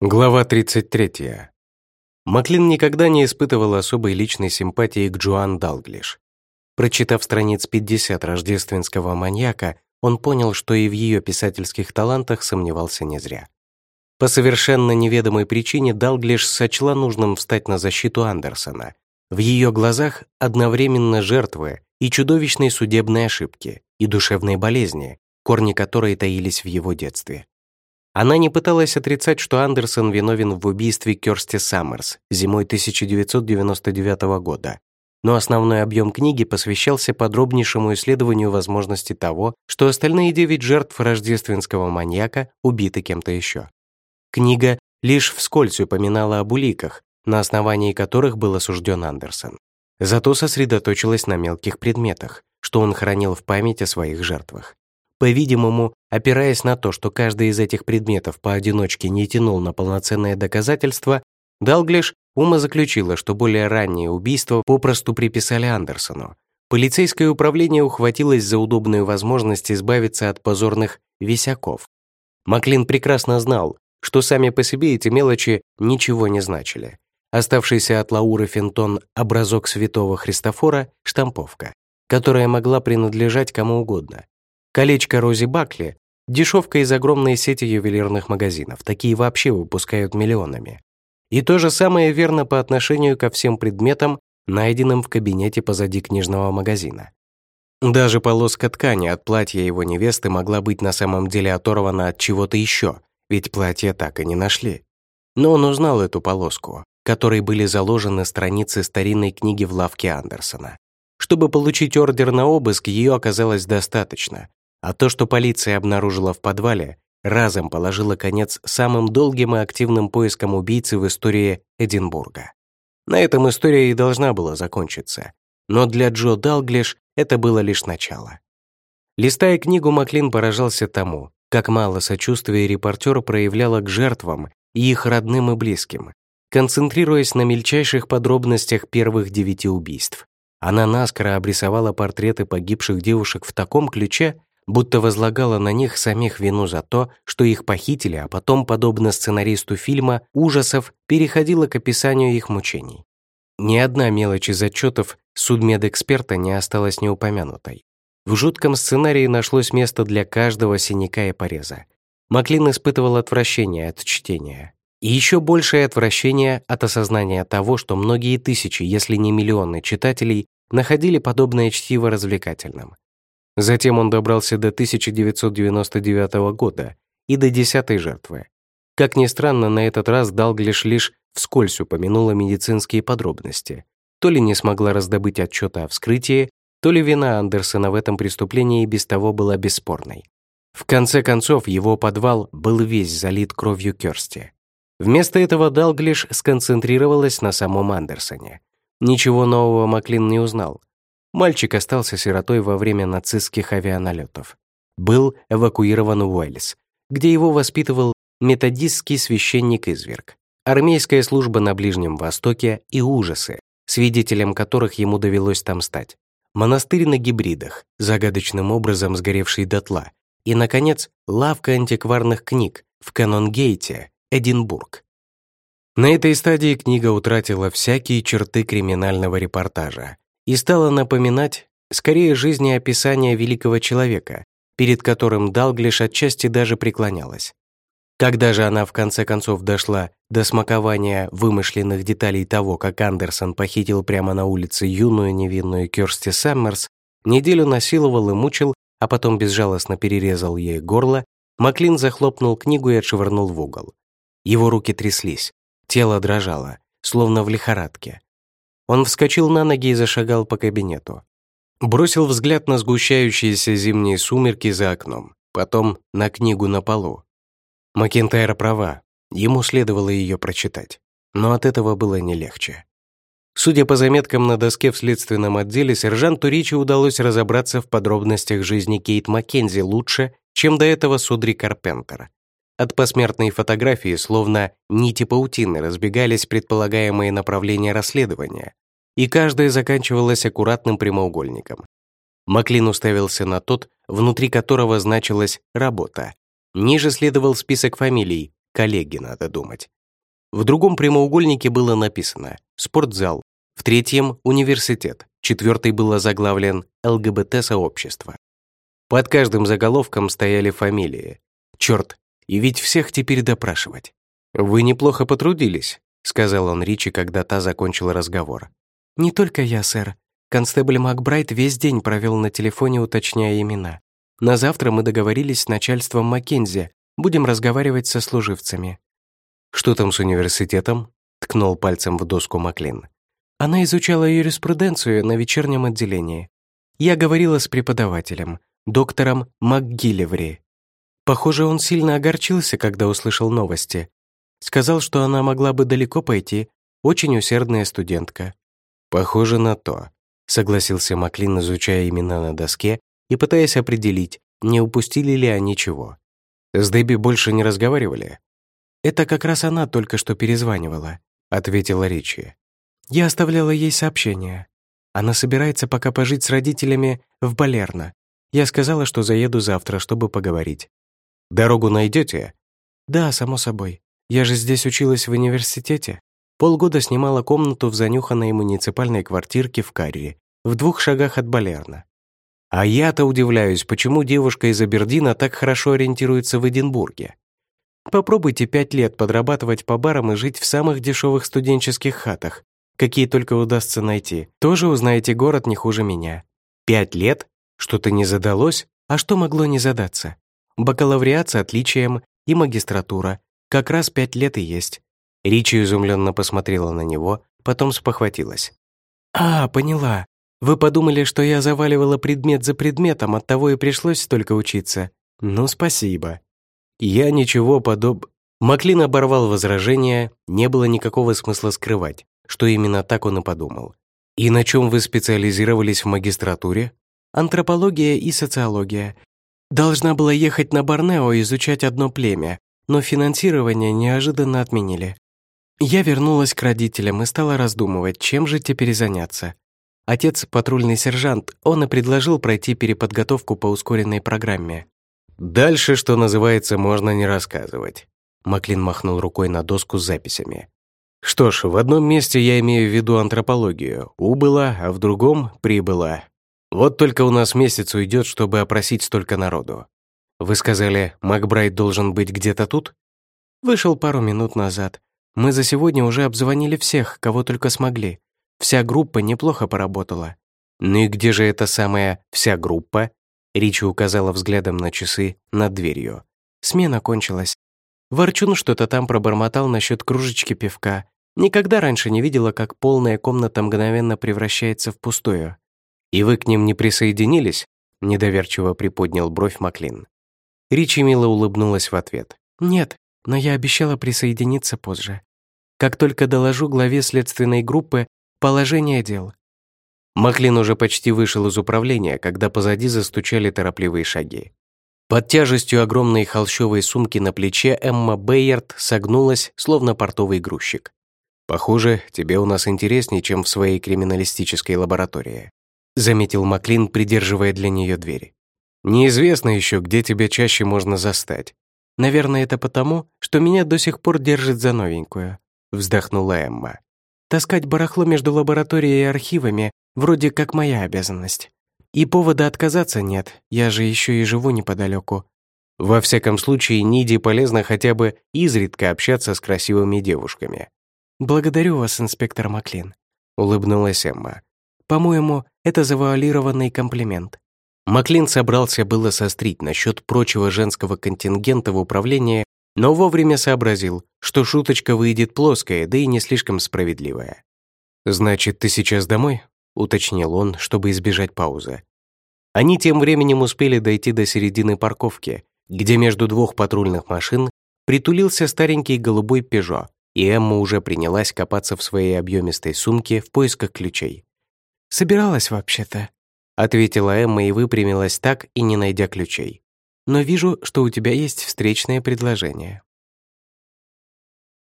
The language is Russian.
Глава 33. Маклин никогда не испытывал особой личной симпатии к Джоан Далглиш. Прочитав страниц 50 рождественского маньяка, он понял, что и в ее писательских талантах сомневался не зря. По совершенно неведомой причине Далглиш сочла нужным встать на защиту Андерсона. В ее глазах одновременно жертвы и чудовищной судебной ошибки, и душевной болезни, корни которой таились в его детстве. Она не пыталась отрицать, что Андерсон виновен в убийстве Кёрсти Саммерс зимой 1999 года, но основной объем книги посвящался подробнейшему исследованию возможности того, что остальные девять жертв рождественского маньяка убиты кем-то еще. Книга лишь вскользь упоминала об уликах, на основании которых был осужден Андерсон. Зато сосредоточилась на мелких предметах, что он хранил в память о своих жертвах. По-видимому, опираясь на то, что каждый из этих предметов поодиночке не тянул на полноценное доказательство, Далглиш ума заключила, что более ранние убийства попросту приписали Андерсону. Полицейское управление ухватилось за удобную возможность избавиться от позорных висяков. Маклин прекрасно знал, что сами по себе эти мелочи ничего не значили. Оставшийся от Лауры Финтон образок святого Христофора — штамповка, которая могла принадлежать кому угодно, Колечко Рози Бакли — дешевка из огромной сети ювелирных магазинов. Такие вообще выпускают миллионами. И то же самое верно по отношению ко всем предметам, найденным в кабинете позади книжного магазина. Даже полоска ткани от платья его невесты могла быть на самом деле оторвана от чего-то еще, ведь платье так и не нашли. Но он узнал эту полоску, которой были заложены страницы старинной книги в лавке Андерсона. Чтобы получить ордер на обыск, ее оказалось достаточно, а то, что полиция обнаружила в подвале, разом положило конец самым долгим и активным поискам убийцы в истории Эдинбурга. На этом история и должна была закончиться. Но для Джо Далглиш это было лишь начало. Листая книгу, Маклин поражался тому, как мало сочувствия репортер проявляла к жертвам и их родным и близким, концентрируясь на мельчайших подробностях первых девяти убийств. Она наскоро обрисовала портреты погибших девушек в таком ключе, будто возлагала на них самих вину за то, что их похитили, а потом, подобно сценаристу фильма ужасов, переходила к описанию их мучений. Ни одна мелочь из отчетов судмедэксперта не осталась неупомянутой. В жутком сценарии нашлось место для каждого синяка и пореза. Маклин испытывал отвращение от чтения. И еще большее отвращение от осознания того, что многие тысячи, если не миллионы читателей находили подобное чтиво развлекательным. Затем он добрался до 1999 года и до десятой жертвы. Как ни странно, на этот раз Далглиш лишь вскользь упомянула медицинские подробности. То ли не смогла раздобыть отчета о вскрытии, то ли вина Андерсона в этом преступлении без того была бесспорной. В конце концов, его подвал был весь залит кровью Кёрсти. Вместо этого Далглиш сконцентрировалась на самом Андерсоне. Ничего нового Маклин не узнал. Мальчик остался сиротой во время нацистских авианалетов. Был эвакуирован в Уэльс, где его воспитывал методистский священник-изверг. Армейская служба на Ближнем Востоке и ужасы, свидетелем которых ему довелось там стать. Монастырь на гибридах, загадочным образом сгоревший дотла. И, наконец, лавка антикварных книг в Канонгейте, Эдинбург. На этой стадии книга утратила всякие черты криминального репортажа и стала напоминать скорее жизнеописание великого человека, перед которым Далглиш отчасти даже преклонялась. Когда же она в конце концов дошла до смакования вымышленных деталей того, как Андерсон похитил прямо на улице юную невинную Кёрсти Саммерс, неделю насиловал и мучил, а потом безжалостно перерезал ей горло, Маклин захлопнул книгу и отшвырнул в угол. Его руки тряслись, тело дрожало, словно в лихорадке. Он вскочил на ноги и зашагал по кабинету. Бросил взгляд на сгущающиеся зимние сумерки за окном, потом на книгу на полу. Макентайра права, ему следовало ее прочитать, но от этого было не легче. Судя по заметкам на доске в следственном отделе, сержанту Ричи удалось разобраться в подробностях жизни Кейт Маккензи лучше, чем до этого Судри Карпентер. От посмертной фотографии, словно нити паутины, разбегались предполагаемые направления расследования, и каждая заканчивалась аккуратным прямоугольником. Маклин уставился на тот, внутри которого значилась «работа». Ниже следовал список фамилий коллеги, надо думать. В другом прямоугольнике было написано «Спортзал», в третьем — «Университет», четвертый был озаглавлен «ЛГБТ-сообщество». Под каждым заголовком стояли фамилии. Черт, и ведь всех теперь допрашивать. «Вы неплохо потрудились», — сказал он Ричи, когда та закончила разговор. «Не только я, сэр. Констебль Макбрайт весь день провел на телефоне, уточняя имена. На завтра мы договорились с начальством Маккензи. Будем разговаривать со служивцами». «Что там с университетом?» — ткнул пальцем в доску Маклин. Она изучала юриспруденцию на вечернем отделении. Я говорила с преподавателем, доктором МакГиллеври. Похоже, он сильно огорчился, когда услышал новости. Сказал, что она могла бы далеко пойти, очень усердная студентка. «Похоже на то», — согласился Маклин, изучая имена на доске и пытаясь определить, не упустили ли они чего. «С Дебби больше не разговаривали?» «Это как раз она только что перезванивала», — ответила Ричи. «Я оставляла ей сообщение. Она собирается пока пожить с родителями в Балерно. Я сказала, что заеду завтра, чтобы поговорить». «Дорогу найдете? «Да, само собой. Я же здесь училась в университете. Полгода снимала комнату в занюханной муниципальной квартирке в Карри, в двух шагах от Балерна. А я-то удивляюсь, почему девушка из Абердина так хорошо ориентируется в Эдинбурге. Попробуйте пять лет подрабатывать по барам и жить в самых дешевых студенческих хатах, какие только удастся найти. Тоже узнаете город не хуже меня. Пять лет? Что-то не задалось? А что могло не задаться? Бакалавриат с отличием и магистратура. Как раз пять лет и есть. Ричи изумленно посмотрела на него, потом спохватилась. «А, поняла. Вы подумали, что я заваливала предмет за предметом, оттого и пришлось столько учиться? Ну, спасибо». «Я ничего подоб...» Маклин оборвал возражение, не было никакого смысла скрывать, что именно так он и подумал. «И на чем вы специализировались в магистратуре?» «Антропология и социология. Должна была ехать на Борнео изучать одно племя, но финансирование неожиданно отменили. Я вернулась к родителям и стала раздумывать, чем же теперь заняться. Отец — патрульный сержант, он и предложил пройти переподготовку по ускоренной программе. «Дальше, что называется, можно не рассказывать». Маклин махнул рукой на доску с записями. «Что ж, в одном месте я имею в виду антропологию. Убыла, а в другом — прибыла. Вот только у нас месяц уйдет, чтобы опросить столько народу. Вы сказали, Макбрайт должен быть где-то тут?» «Вышел пару минут назад. Мы за сегодня уже обзвонили всех, кого только смогли. Вся группа неплохо поработала». «Ну и где же эта самая «вся группа»?» Ричи указала взглядом на часы над дверью. «Смена кончилась. Ворчун что-то там пробормотал насчет кружечки пивка. Никогда раньше не видела, как полная комната мгновенно превращается в пустую». «И вы к ним не присоединились?» Недоверчиво приподнял бровь Маклин. Ричи мило улыбнулась в ответ. «Нет, но я обещала присоединиться позже. Как только доложу главе следственной группы положение дел». Маклин уже почти вышел из управления, когда позади застучали торопливые шаги. Под тяжестью огромной холщовой сумки на плече Эмма Бейерт согнулась, словно портовый грузчик. «Похоже, тебе у нас интереснее, чем в своей криминалистической лаборатории», заметил Маклин, придерживая для нее дверь. «Неизвестно еще, где тебя чаще можно застать». «Наверное, это потому, что меня до сих пор держит за новенькую», вздохнула Эмма. Таскать барахло между лабораторией и архивами вроде как моя обязанность. И повода отказаться нет, я же еще и живу неподалеку. Во всяком случае, Ниде полезно хотя бы изредка общаться с красивыми девушками. «Благодарю вас, инспектор Маклин», — улыбнулась Эмма. «По-моему, это завуалированный комплимент». Маклин собрался было сострить насчет прочего женского контингента в управлении но вовремя сообразил, что шуточка выйдет плоская, да и не слишком справедливая. «Значит, ты сейчас домой?» — уточнил он, чтобы избежать паузы. Они тем временем успели дойти до середины парковки, где между двух патрульных машин притулился старенький голубой «Пежо», и Эмма уже принялась копаться в своей объемистой сумке в поисках ключей. «Собиралась вообще-то», — ответила Эмма и выпрямилась так и не найдя ключей но вижу, что у тебя есть встречное предложение».